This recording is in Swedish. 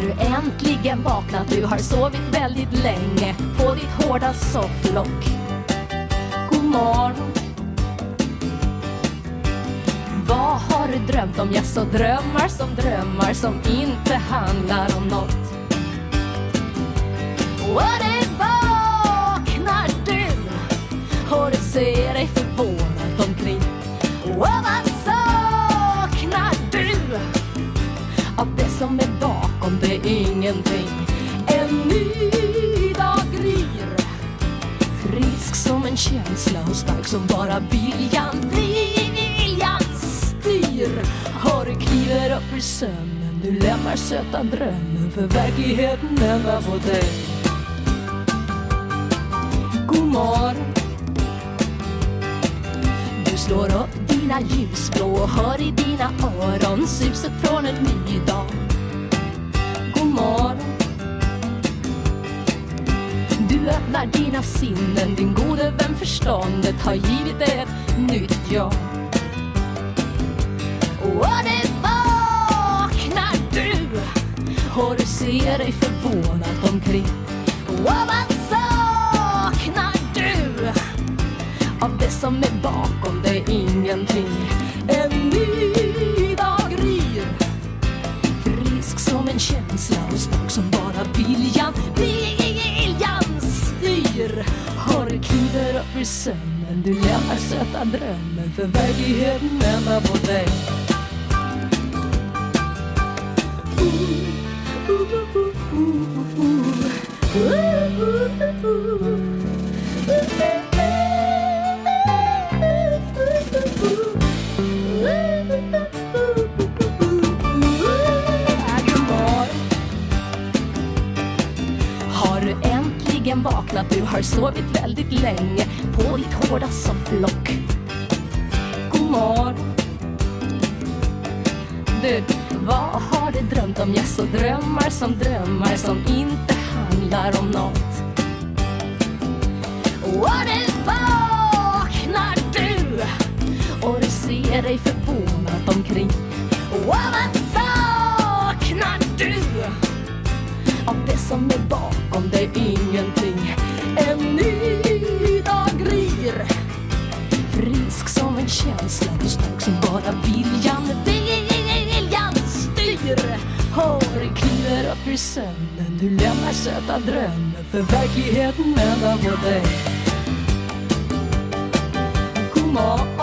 Du äntligen vaknat? Du har sovit väldigt länge på ditt hårda sofflock. God morgon. Vad har du drömt om? Ja, så drömmar som drömmar som inte handlar om något. Och det vaknar du och du ser dig hände det är ingenting. En ny dag gryr. Frisk som en känsla och stark som bara viljan. Viljan styr. Har du kliver upp ur sömnen. Du lämnar söta drömmen för verkligheten väntar på dig. God morgon. Du slår upp dina ljusblå och hör i dina öron suset från en ny dag. Öppnar dina sinnen, din gode vän förståndet har givit dig ett nytt jag. Och det vaknar du och du ser dig förvånat omkring. Och vad saknar du? Av det som är bakom dig? ingenting. En ny dag gryr. Frisk som en känsla och stark som bara viljan. Har du kliver upp i sömnen. Du lämnar söta drömmen för verkligheten väntar på dig. Har äntligen vaknat? Du har sovit väldigt länge på ditt hårda sofflock. God morgon. Du, vad har du drömt om? Jag så drömmar som drömmar som inte handlar om något. Och nu vaknar du och du ser dig förvånat omkring. Och vad saknar du? Av det som är om det ingenting. En ny dag gryr. Frisk som en känsla Du stark som bara viljan. Viljan styr. Håret kliver upp ur sömnen. Du lämnar söta drömmen för verkligheten väntar på dig. God morgon.